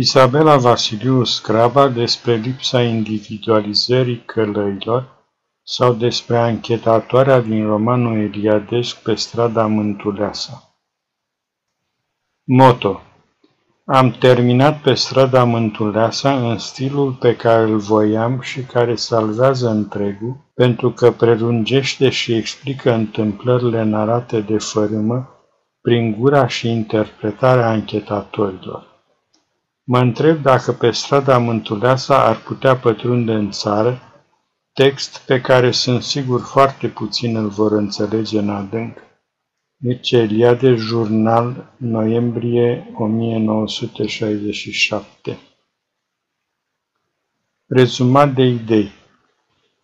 Isabela Vasiliu Scraba despre lipsa individualizării călăilor sau despre anchetatoarea din romanul Eliadesc pe strada Mântuleasa. Moto Am terminat pe strada Mântuleasa în stilul pe care îl voiam și care salvează întregul, pentru că prelungește și explică întâmplările narate de fărâmă prin gura și interpretarea anchetatorilor. Mă întreb dacă pe strada Mântuleasa ar putea pătrunde în țară text pe care sunt sigur foarte puțin îl vor înțelege în adânc. Mircea Eliade, jurnal, noiembrie 1967 Rezumat de idei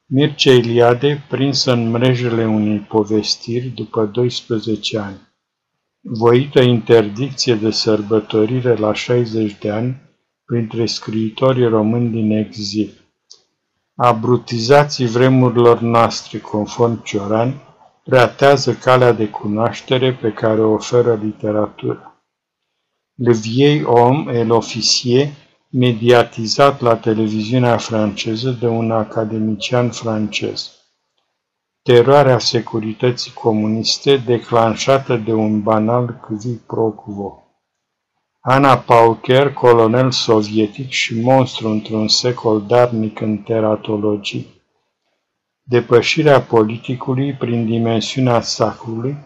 Mircea Eliade, prins în mrejele unei povestiri după 12 ani. Voită interdicție de sărbătorire la 60 de ani printre scriitorii români din exil abrutizații vremurilor noastre, conform Cioran, preatează calea de cunoaștere pe care o oferă literatura. Le vieil om et l'officier, mediatizat la televiziunea franceză de un academician francez. Teroarea securității comuniste declanșată de un banal qui pro quo. Ana Pauker, colonel sovietic și monstru într-un secol darnic în teratologii. Depășirea politicului prin dimensiunea sacrului,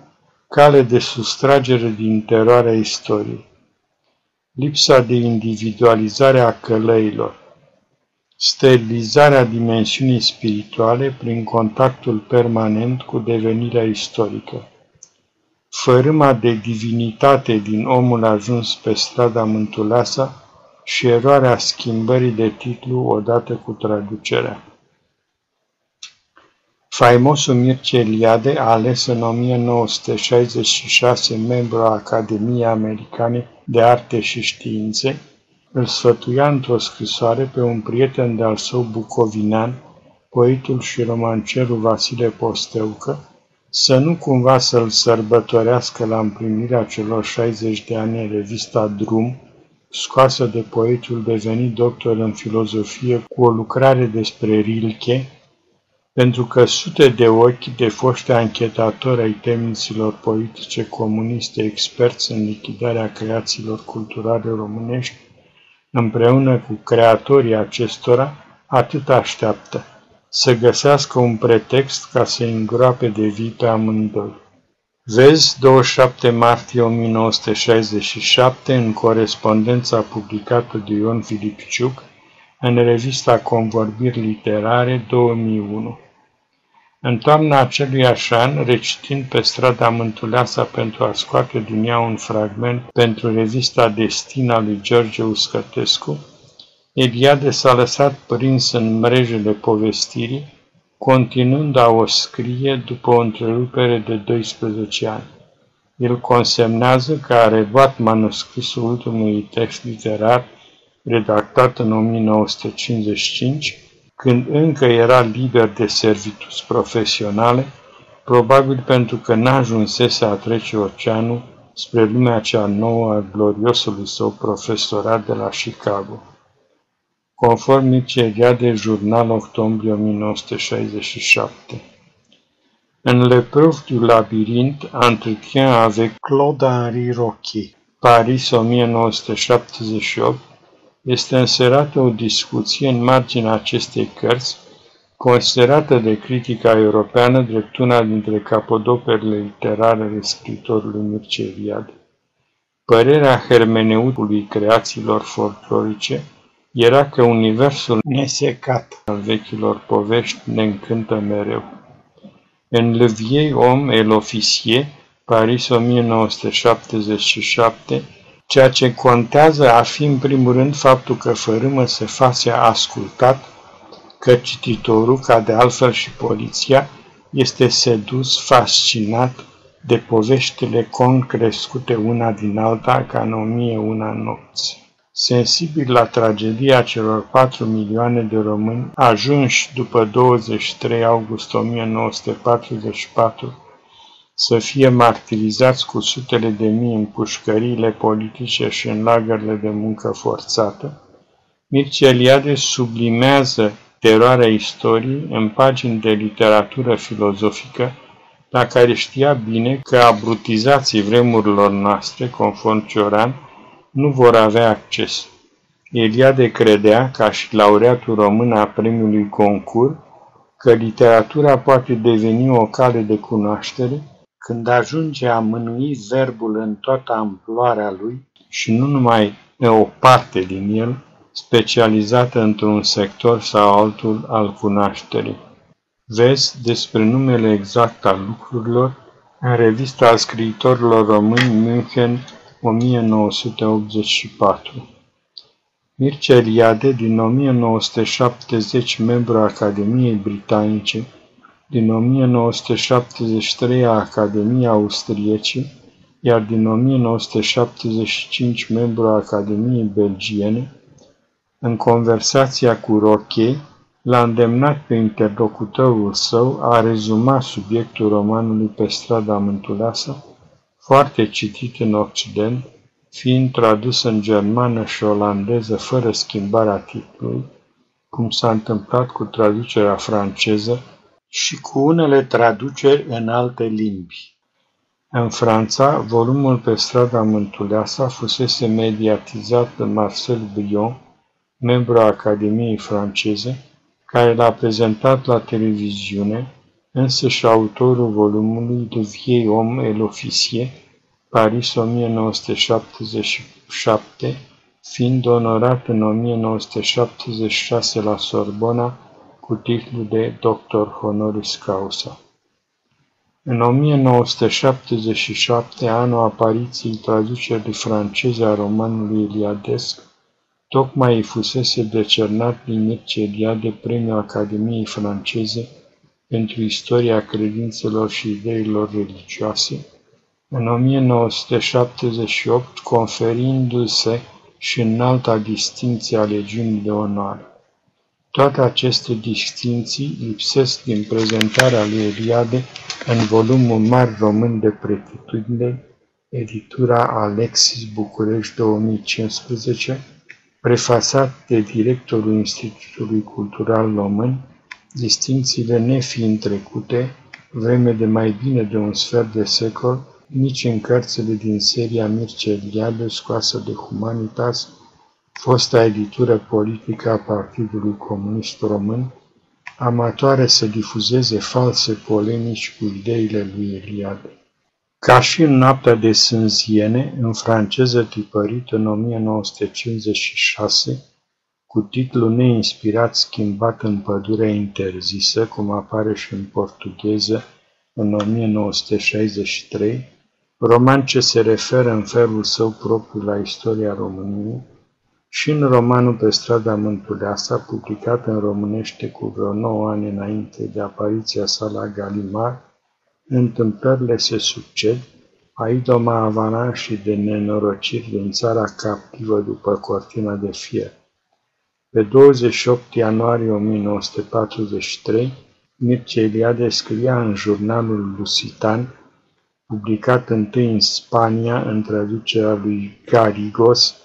cale de sustragere din teroarea istoriei. Lipsa de individualizare a călăilor. Sterilizarea dimensiunii spirituale prin contactul permanent cu devenirea istorică fărâma de divinitate din omul ajuns pe strada Mântuleasa și eroarea schimbării de titlu odată cu traducerea. Faimosul Mircea Eliade a ales în 1966 membru a Academiei Americane de Arte și Științe, îl sfătuia într-o scrisoare pe un prieten de-al său bucovinean, poetul și romancerul Vasile Posteucă, să nu cumva să-l sărbătorească la împlinirea celor 60 de ani în revista Drum, scoasă de poetul devenit doctor în filozofie cu o lucrare despre Rilke, pentru că sute de ochi de foști anchetatori ai temniților politice comuniste experți în lichidarea creațiilor culturale românești, împreună cu creatorii acestora, atât așteaptă să găsească un pretext ca să îngroape de vii pe amândoi. Vezi 27 martie 1967 în corespondența publicată de Ion Filipciuc în revista Convorbiri Literare 2001. În toamna acelui an, recitind pe strada Mântuleasa pentru a scoate din ea un fragment pentru revista Destina lui George Uscătescu, Eliade s-a lăsat prins în mrejele povestirii, continuând a o scrie după o întrerupere de 12 ani. El consemnează că a reluat manuscrisul ultimului text literar redactat în 1955, când încă era liber de servitus profesionale, probabil pentru că n-ajunsese a trece oceanul spre lumea cea nouă a gloriosului său profesorat de la Chicago conform Niceria de jurnal octombrie 1967. În Le Preuve du Labyrinthe, entretien avec Claude-Henri Roquet, Paris 1978, este înserată o discuție în marginea acestei cărți, considerată de critica europeană drept una dintre capodoperele literare ale scritorului Mircea Eliade. Părerea hermeneutului creațiilor folclorice era că universul nesecat al vechilor povești ne încântă mereu. În Le Vieil Om et l'Officier, Paris 1977, ceea ce contează ar fi în primul rând faptul că fărâmă se face ascultat, că cititorul, ca de altfel și poliția, este sedus, fascinat de poveștile concrescute una din alta ca în o mie una nopți. Sensibil la tragedia celor 4 milioane de români ajunși după 23 august 1944 să fie martirizați cu sutele de mii în pușcăriile politice și în lagările de muncă forțată, Mircea Eliade sublimează teroarea istoriei în pagini de literatură filozofică, la care știa bine că abrutizații vremurilor noastre, conform Cioran, nu vor avea acces. Eliade credea, ca și laureatul român a premiului concur, că literatura poate deveni o cale de cunoaștere când ajunge a mânui verbul în toată amploarea lui și nu numai o parte din el, specializată într-un sector sau altul al cunoașterii. Vezi despre numele exact al lucrurilor în revista al scriitorilor români München 1984. Mircea Eliade, din 1970 membru Academiei Britanice, din 1973 a Academiei Austriece, iar din 1975 membru a Academiei Belgiene, în conversația cu Roche, l-a îndemnat pe interlocutorul său a rezuma subiectul romanului pe strada Mântuleasa, foarte citit în Occident, fiind tradus în germană și olandeză fără schimbarea titlului, cum s-a întâmplat cu traducerea franceză și cu unele traduceri în alte limbi. În Franța, volumul pe strada Mântuleasa fusese mediatizat de Marcel Brion, membru a Academiei franceze, care l-a prezentat la televiziune, însă și autorul volumului de Viei om el officier, Paris 1977, fiind onorat în 1976 la Sorbona cu titlul de doctor honoris causa. În 1977, anul apariției traducerii franceze a romanului Iliadesc, tocmai îi fusese decernat prin Mircea Eliade premiul Academiei franceze pentru istoria credințelor și ideilor religioase, în 1978 conferindu-se și înalta distinție a legiunii de onoare. Toate aceste distinții lipsesc din prezentarea lui Eliade în volumul Mari Român de Pretitudine, editura Alexis București 2015, prefasat de directorul Institutului Cultural Român, distințiile nefiind trecute, vreme de mai bine de un sfert de secol, nici în cărțile din seria Mircea Eliade scoasă de Humanitas, fosta editură politică a Partidului Comunist Român, amatoare să difuzeze false polemici cu ideile lui Eliade. Ca și în noaptea de sânziene, în franceză tipărit în 1956, cu titlul neinspirat schimbat în pădurea interzisă, cum apare și în portugheză în 1963, roman ce se referă în felul său propriu la istoria României, și în romanul Pe strada Mântuleasa, publicat în românește cu vreo 9 ani înainte de apariția sa la Galimar, întâmplările se succed, aidoma avalanșii de nenorociri din țara captivă după cortina de fier. Pe 28 ianuarie 1943, Mircea Eliade scria în jurnalul Lusitan publicat întâi în Spania în traducerea lui Garigos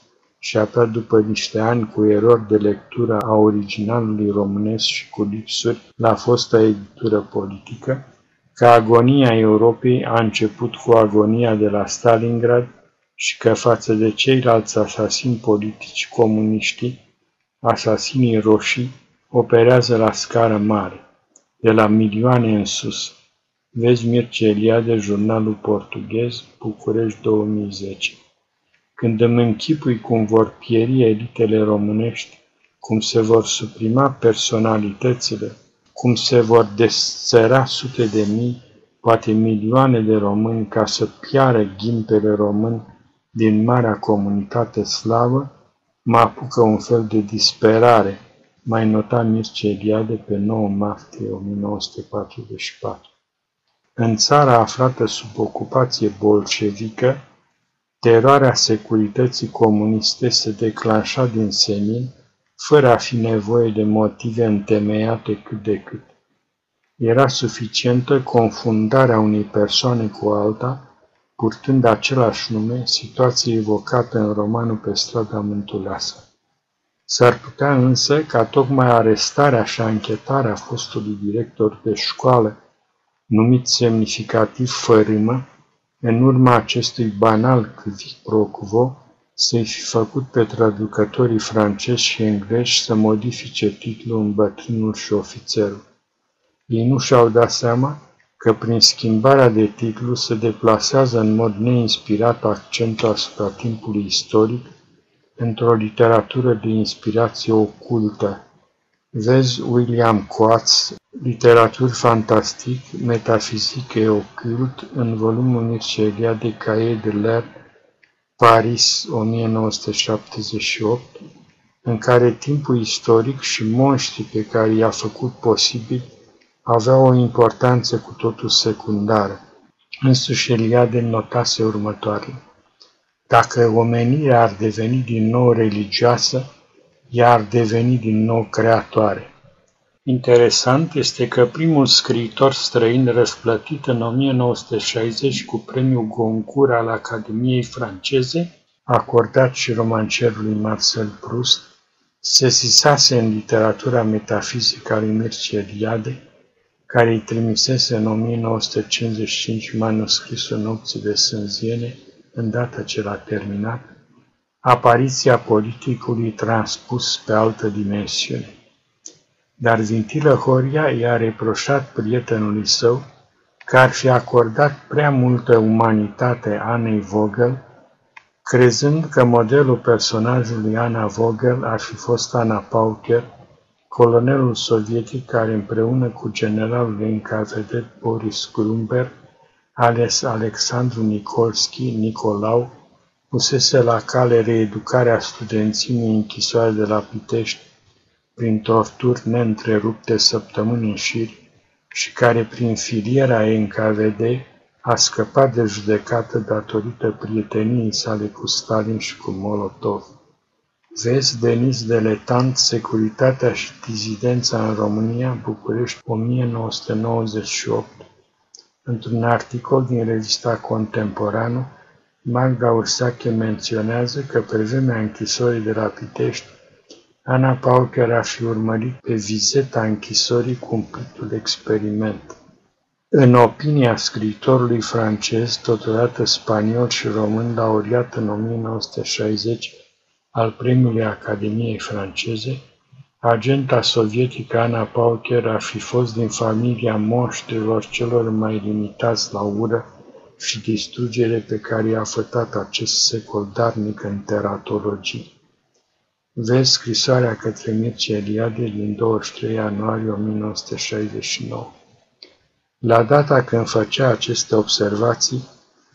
și apoi după niște ani cu erori de lectură a originalului românesc și cu lipsuri la fosta editură politică, că agonia Europei a început cu agonia de la Stalingrad și că față de ceilalți asasini politici comuniști, asasinii roșii operează la scară mare, de la milioane în sus. Vezi Mircea Eliade, jurnalul portughez, București 2010. Când îmi închipui cum vor pieri elitele românești, cum se vor suprima personalitățile, cum se vor desțăra sute de mii, poate milioane de români ca să piară ghimpele român din marea comunitate slavă, mă apucă un fel de disperare, mai nota Mircea Eliade pe 9 martie 1944. În țara aflată sub ocupație bolșevică, teroarea securității comuniste se declanșa din senin, fără a fi nevoie de motive întemeiate cât de cât. era suficientă confundarea unei persoane cu alta, purtând același nume, situație evocată în romanul pe strada Mântuleasă. S-ar putea însă ca tocmai arestarea și anchetarea fostului director de școală, numit semnificativ fărâmă, în urma acestui banal quic pro quo, să-i fi făcut pe traducătorii francezi și englezi să modifice titlul în bătrânul și ofițerul. Ei nu și-au dat seama că prin schimbarea de titlu se deplasează în mod neinspirat accentul asupra timpului istoric într-o literatură de inspirație ocultă. Vezi William Coates, Literaturi fantastic, metafizic et ocult, în volumul Mircea de Cahiers de l'air, Paris 1978, în care timpul istoric și monștrii pe care i-a făcut posibil aveau o importanță cu totul secundară. Însuși Eliade notase următoarele. Dacă omenirea ar deveni din nou religioasă, ea ar deveni din nou creatoare. Interesant este că primul scriitor străin răsplătit în 1960 cu premiul Goncourt al Academiei franceze, acordat și romancerului Marcel Proust, se sisase în literatura metafizică a lui Mircea Eliade, care îi trimisese în 1955 manuscrisul Nopții de Sânziene, îndată ce l-a terminat, apariția politicului transpus pe altă dimensiune. Dar Vintilă Horia i-a reproșat prietenului său că ar fi acordat prea multă umanitate Anei Vogel, crezând că modelul personajului Ana Vogel ar fi fost Ana Pauker, colonelul sovietic care împreună cu generalul de încavedet Boris Grumber, ales Alexandru Nikolski, Nicolau, pusese la cale reeducarea studențimii închisoare de la Pitești prin torturi neîntrerupte săptămâni în șir și care prin filiera NKVD a scăpat de judecată datorită prieteniei sale cu Stalin și cu Molotov. Vezi Denis Deletant, Securitatea și dizidența în România, București, 1998. Într-un articol din revista Contemporană, Magda Ursache menționează că pe vremea închisorii de la Pitești, Ana Pauker a fi urmărit pe vizeta închisorii cumplitul experiment. În opinia scriitorului francez, totodată spaniol și român, laureat în 1960 al premiului Academiei franceze, agenta sovietică Ana Pauker ar fi fost din familia monștrilor celor mai limitați la ură și distrugere pe care i-a fătat acest secol darnic în teratologii. Vezi scrisoarea către Mircea Eliade din 23 ianuarie 1969. La data când făcea aceste observații,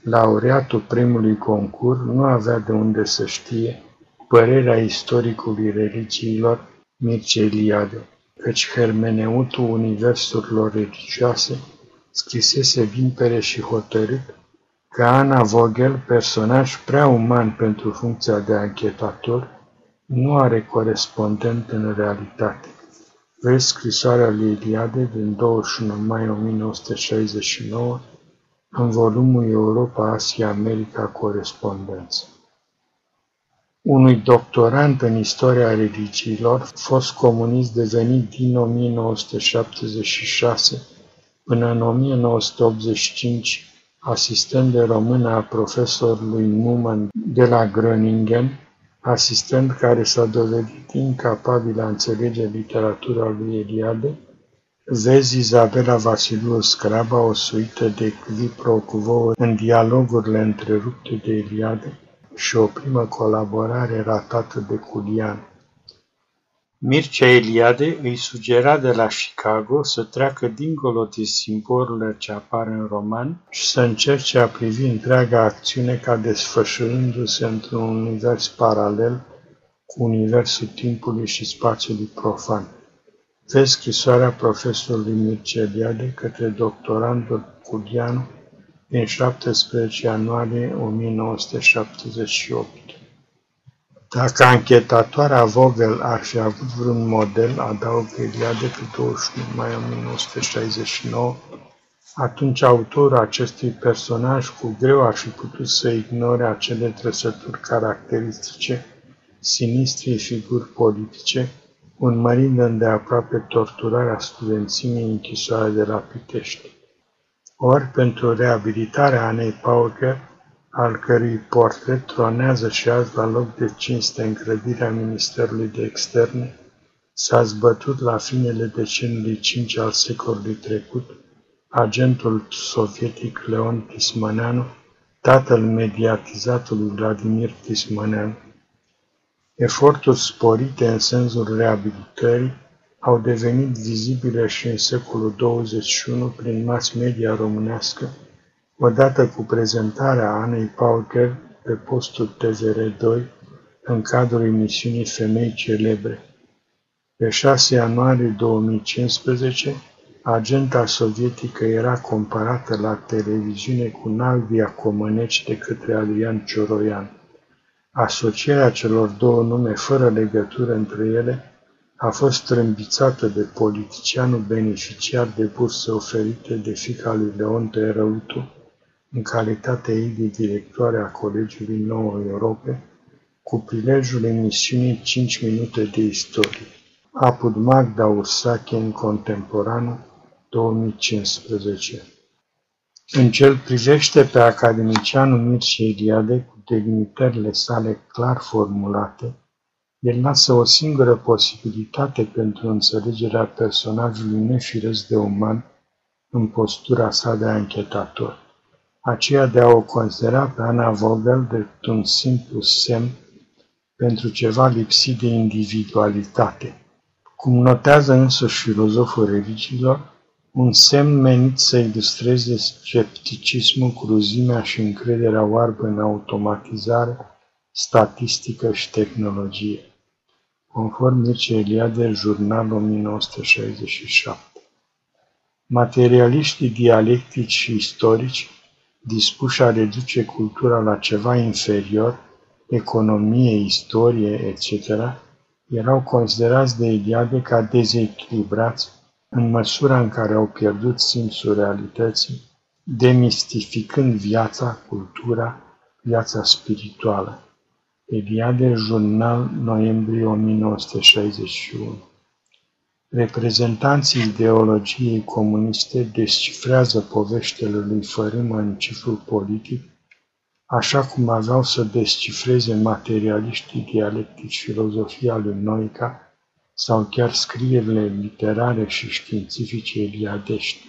laureatul primului concurs nu avea de unde să știe părerea istoricului religiilor Mircea Eliade, căci hermeneutul universurilor religioase scrisese limpere și hotărât că Ana Vogel, personaj prea uman pentru funcția de anchetator, nu are corespondent în realitate. Vezi scrisoarea lui Eliade din 21 mai 1969 în volumul Europa, Asia, America, Corespondență. Unui doctorant în istoria religiilor, fost comunist devenit din 1976 până în 1985 asistent de română a profesorului Newman de la Groningen, asistent care s-a dovedit incapabil a înțelege literatura lui Eliade, vezi Izabela Vasiliu Scraba, o suită de quo în dialogurile întrerupte de Eliade și o primă colaborare ratată de Culian. Mircea Eliade îi sugera de la Chicago să treacă dincolo de simbolurile ce apar în roman și să încerce a privi întreaga acțiune ca desfășurându-se într-un univers paralel cu universul timpului și spațiului profan. Vezi scrisoarea profesorului Mircea Eliade către doctorandul Culianu din 17 ianuarie 1978. Dacă anchetatoarea Vogel ar fi avut vreun model, adaugă Eliade pe 21 mai 1969, atunci autorul acestui personaj cu greu ar fi putut să ignore acele trăsături caracteristice sinistrei figuri politice, urmărind îndeaproape torturarea studențimii închisoare de la Pitești. Ori, pentru reabilitarea Anei Pauker, al cărui portret tronează și azi la loc de cinste în clădirea Ministerului de Externe, s-a zbătut la finele decenului 5 al secolului trecut, agentul sovietic Leon Tismaneanu, tatăl mediatizatului Vladimir Tismaneanu. Eforturi sporite în sensul reabilitării au devenit vizibile și în secolul 21 prin mass media românească, odată cu prezentarea Anei Pauker pe postul TVR2 în cadrul emisiunii Femei Celebre. Pe 6 ianuarie 2015, agenta sovietică era comparată la televiziune cu Nalvia Comăneci de către Adrian Cioroian. Asocierea celor două nume fără legătură între ele a fost trâmbițată de politicianul beneficiar de bursă oferite de fica lui Leon Tărăutu, în calitatea ei de directoare a Colegiului Nouă Europe, cu prilejul emisiunii 5 minute de istorie. Apud Magda Ursache în contemporanul 2015. În cel privește pe academicianul Mircea Eliade cu delimitările sale clar formulate, el lasă o singură posibilitate pentru înțelegerea personajului nefiresc de uman în postura sa de anchetator, aceea de a o considera pe Ana Vogel drept un simplu semn pentru ceva lipsit de individualitate. Cum notează însuși filozoful religiilor, un semn menit să ilustreze scepticismul, cruzimea și încrederea oarbă în automatizare, statistică și tehnologie. Conform Mircea Eliade, jurnal 1967. Materialiștii dialectici și istorici, dispuși a reduce cultura la ceva inferior, economie, istorie, etc., erau considerați de Eliade ca dezechilibrați în măsura în care au pierdut simțul realității, demistificând viața, cultura, viața spirituală. Eliade, jurnal, noiembrie 1961 Reprezentanții ideologiei comuniste descifrează poveștile lui Fărâmă în cifrul politic, așa cum aveau să descifreze materialiștii dialectici filozofia lui Noica, sau chiar scrierile literare și științifice eliadești.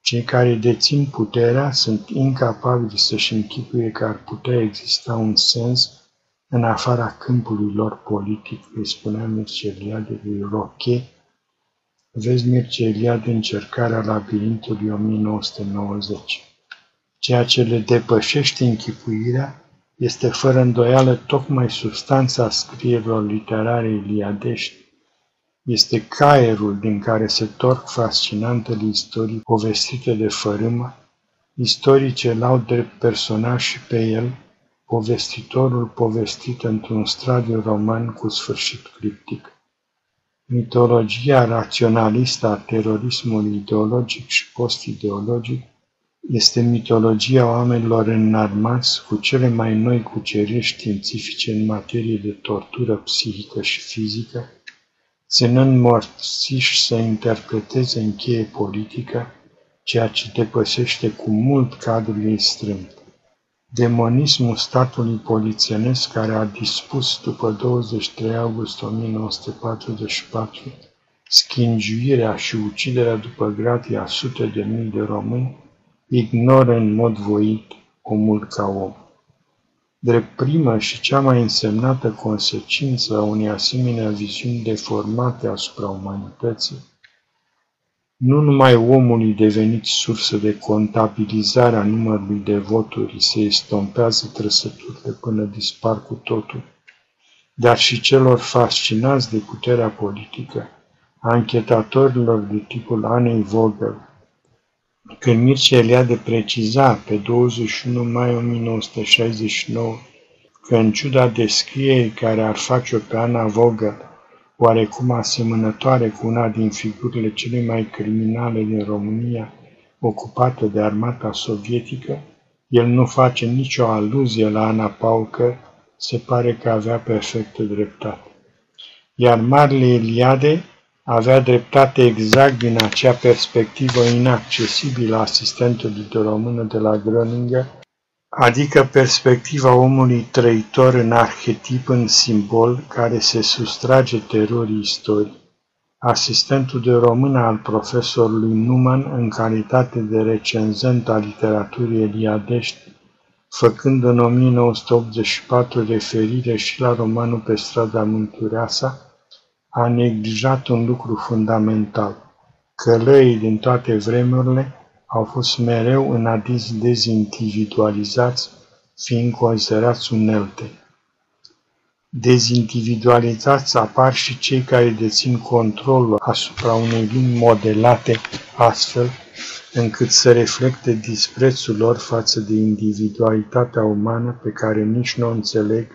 Cei care dețin puterea sunt incapabili să-și închipuie că ar putea exista un sens în afara câmpului lor politic, îi spunea Mircea Eliade lui Roche. Vezi Mircea Eliade încercarea labirintului 1990. Ceea ce le depășește închipuirea este fără îndoială tocmai substanța scrierilor literare iliadești, este caierul din care se torc fascinantele istorii povestite de fărâmă, istorii ce l-au drept personaj și pe el, povestitorul povestit într-un stradiu roman cu sfârșit criptic. Mitologia raționalistă a terorismului ideologic și post-ideologic este mitologia oamenilor înarmați cu cele mai noi cuceriri științifice în materie de tortură psihică și fizică, ținând morțiși să interpreteze în cheie politică ceea ce depășește cu mult cadrul ei strâmt. Demonismul statului polițienesc care a dispus după 23 august 1944 schingiuirea și uciderea după gratii a sute de mii de români ignoră în mod voit omul ca om. Drept primă și cea mai însemnată consecință a unei asemenea viziuni deformate asupra umanității, nu numai omului devenit sursă de contabilizare a numărului de voturi se estompează trăsăturile până dispar cu totul, dar și celor fascinați de puterea politică, a anchetatorilor de tipul Anei Vogel, când Mircea Eliade preciza pe 21 mai 1969 că în ciuda descrierii care ar face-o pe Ana Vogel, oarecum asemănătoare cu una din figurile cele mai criminale din România, ocupată de armata sovietică, el nu face nicio aluzie la Ana Paucă, se pare că avea perfectă dreptate. Iar Marle Eliade avea dreptate exact din acea perspectivă inaccesibilă asistentului de română de la Groninger, adică perspectiva omului trăitor în arhetip, în simbol, care se sustrage terorii istoriei. Asistentul de română al profesorului Numan, în calitate de recenzent al literaturii eliadești, făcând în 1984 referire și la romanul pe strada Mântureasa, a neglijat un lucru fundamental. Călăii din toate vremurile au fost mereu în adis dezindividualizați, fiind considerați unelte. Dezindividualizați apar și cei care dețin controlul asupra unei lumi modelate astfel încât să reflecte disprețul lor față de individualitatea umană pe care nici nu o înțeleg,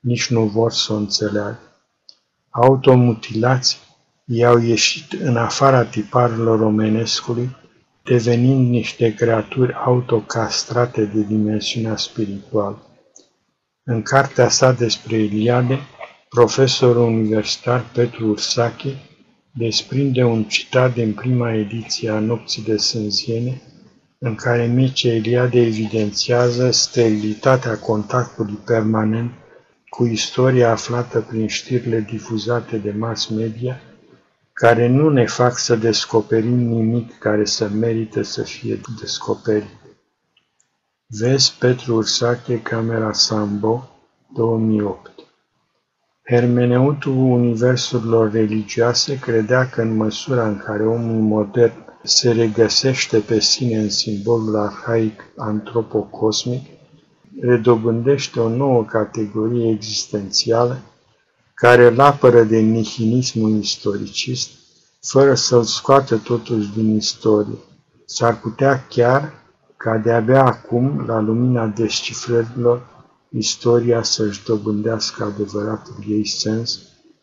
nici nu vor să o înțeleagă automutilați i-au ieșit în afara tiparelor omenescului, devenind niște creaturi autocastrate de dimensiunea spirituală. În cartea sa despre Iliade, profesorul universitar Petru Ursache desprinde un citat din prima ediție a Nopții de Sânziene, în care Mircea Eliade evidențiază sterilitatea contactului permanent cu istoria aflată prin știrile difuzate de mass media, care nu ne fac să descoperim nimic care să merite să fie descoperit. Vezi Petru Ursache, Camera Sambo, 2008 Hermeneutul universurilor religioase credea că în măsura în care omul modern se regăsește pe sine în simbolul arhaic antropocosmic, redobândește o nouă categorie existențială care îl apără de nihilismul istoricist, fără să-l scoată totuși din istorie. S-ar putea chiar ca de-abia acum, la lumina descifrărilor, istoria să-și dobândească adevăratul ei sens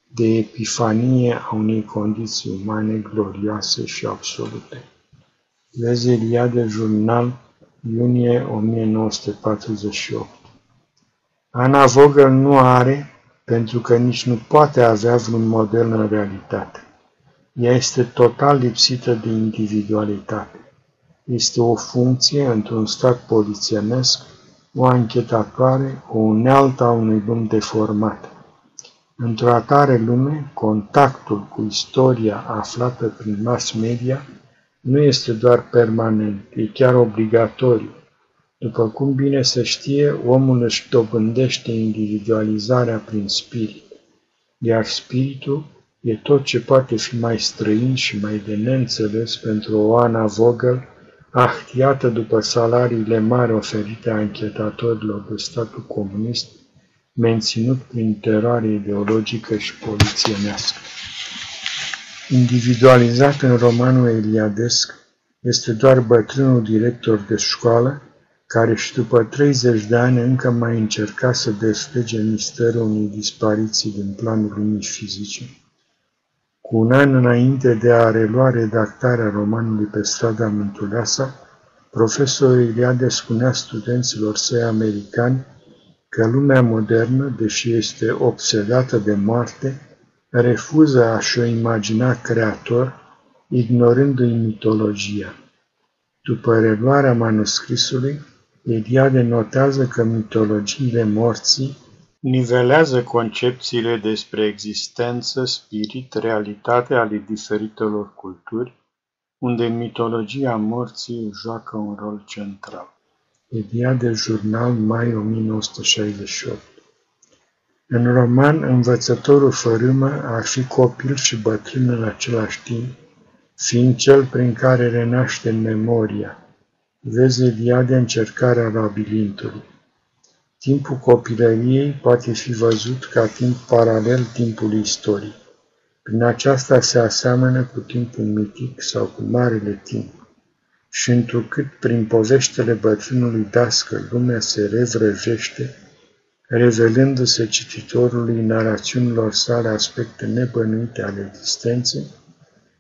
de epifanie a unei condiții umane glorioase și absolute. Vezi Eliade Jurnal iunie 1948. Ana Vogel nu are, pentru că nici nu poate avea vreun model în realitate. Ea este total lipsită de individualitate. Este o funcție într-un stat polițienesc, o anchetatoare, o unealtă a unui lumi deformat. Într-o atare lume, contactul cu istoria aflată prin mass media nu este doar permanent, e chiar obligatoriu. După cum bine se știe, omul își dobândește individualizarea prin spirit, iar spiritul e tot ce poate fi mai străin și mai de neînțeles pentru o Ana Vogel, ahtiată după salariile mari oferite anchetatorilor de statul comunist, menținut prin teroare ideologică și polițienească. Individualizat în romanul eliadesc, este doar bătrânul director de școală, care și după 30 de ani încă mai încerca să destege misterul unei dispariții din planul lumii fizice. Cu un an înainte de a relua redactarea romanului pe strada Mântuleasa, profesorul Iliade spunea studenților săi americani că lumea modernă, deși este obsedată de moarte, refuză a-și o imagina creator, ignorându-i mitologia. După reluarea manuscrisului, Eliade notează că mitologiile morții nivelează concepțiile despre existență, spirit, realitate ale diferitelor culturi, unde mitologia morții joacă un rol central. Eliade Jurnal, mai 1968 în roman, învățătorul fărâmă ar fi copil și bătrân în același timp, fiind cel prin care renaște memoria. Vezi Eliade încercarea labirintului. Timpul copilăriei poate fi văzut ca timp paralel timpului istoric. Prin aceasta se aseamănă cu timpul mitic sau cu marele timp. Și întrucât prin poveștele bătrânului dască lumea se revrăjește, revelându-se cititorului narațiunilor sale aspecte nebănuite ale existenței,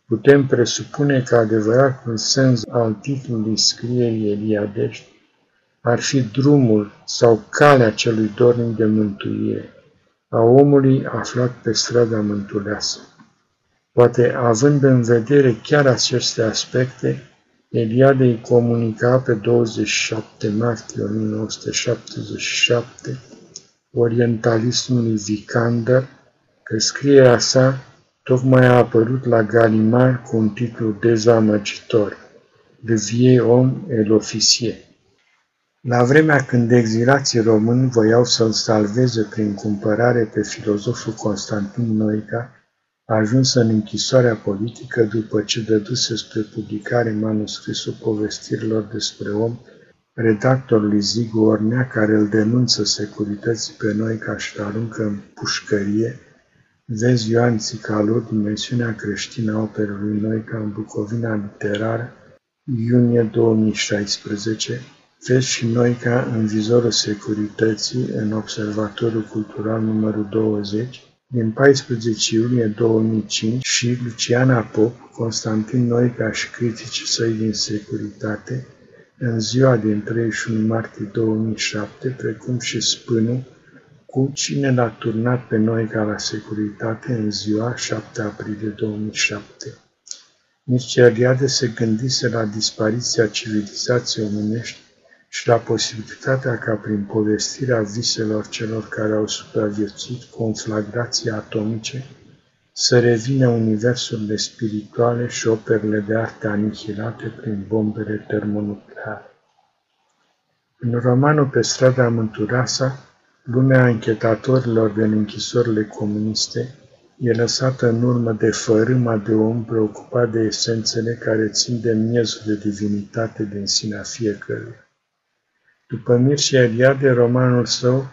putem presupune că adevăratul sens al titlului scrierii Eliadești ar fi drumul sau calea celui dornic de mântuire, a omului aflat pe strada mântuleasă. Poate, având în vedere chiar aceste aspecte, Eliade îi comunica pe 27 martie 1977 orientalismului Vikander că scrierea sa tocmai a apărut la Galimar cu un titlu dezamăgitor, Le vie om et l'officier. La vremea când exilații români voiau să-l salveze prin cumpărare pe filozoful Constantin Noica, a ajuns în închisoarea politică după ce dăduse spre publicare manuscrisul povestirilor despre om redactorului Zigu Ornea, care îl denunță securității pe noi ca și aruncă în pușcărie, vezi Ioan Țicalu, dimensiunea creștină a operului Noica în Bucovina literară, iunie 2016, vezi și Noica în vizorul securității în Observatorul Cultural numărul 20, din 14 iulie 2005 și Luciana Pop, Constantin Noica și criticii săi din securitate, în ziua din 31 martie 2007, precum și spânul cu cine l-a turnat pe Noica la securitate în ziua 7 aprilie 2007. Nici Eliade se gândise la dispariția civilizației omenești și la posibilitatea ca prin povestirea viselor celor care au supraviețuit conflagrații atomice să revină universurile spirituale și operele de arte anihilate prin bombele termonucleare. În romanul Pe strada Mânturasa, lumea închetatorilor din închisorile comuniste e lăsată în urmă de fărâma de om preocupat de esențele care țin de miezul de divinitate din sinea fiecăruia. După Mircea Eliade, romanul său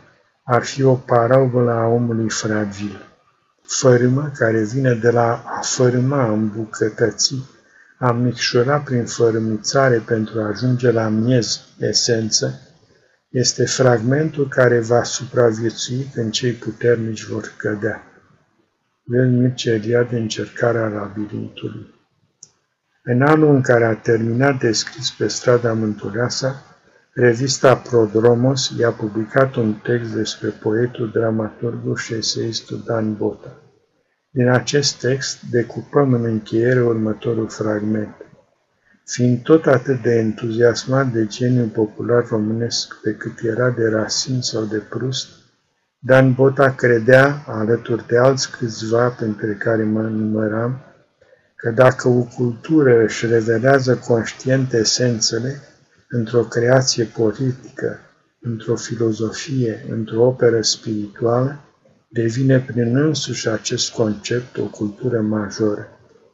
ar fi o parabolă a omului fragil. Fărâmă care vine de la a fărâma, îmbucătăți, a micșura prin fărâmițare pentru a ajunge la miez, esență, este fragmentul care va supraviețui când cei puternici vor cădea. Vezi Mircea Eliade încercarea labirintului. În anul în care a terminat de scris pe strada Mântureasa, Revista Prodromos i-a publicat un text despre poetul, dramaturgul și eseistul Dan Bota. Din acest text decupăm în încheiere următorul fragment. Fiind tot atât de entuziasmat de geniul popular românesc pe cât era de Racine sau de Proust, Dan Bota credea, alături de alți câțiva pentru care mă număram, că dacă o cultură își revelează conștient esențele, într-o creație politică, într-o filozofie, într-o operă spirituală, devine prin însuși acest concept o cultură majoră,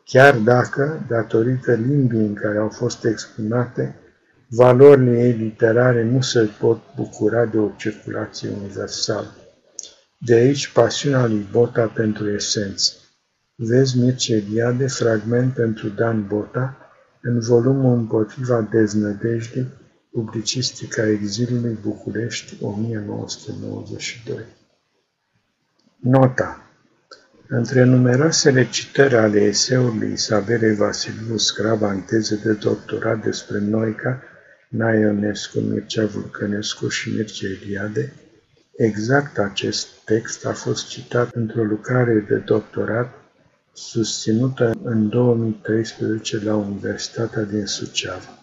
chiar dacă, datorită limbii în care au fost exprimate, valorile ei literare nu se pot bucura de o circulație universală. De aici pasiunea lui Bota pentru esență. Vezi Mircea Eliade, fragment pentru Dan Bota, în volumul împotriva deznădejdii, Publicistica exilului București, 1992. Nota Între numeroasele citări ale eseului Isabelei Vasiliu Scraba în teze de doctorat despre Noica, Naionescu, Mircea Vulcănescu și Mircea Eliade, exact acest text a fost citat într-o lucrare de doctorat susținută în 2013 la Universitatea din Suceava.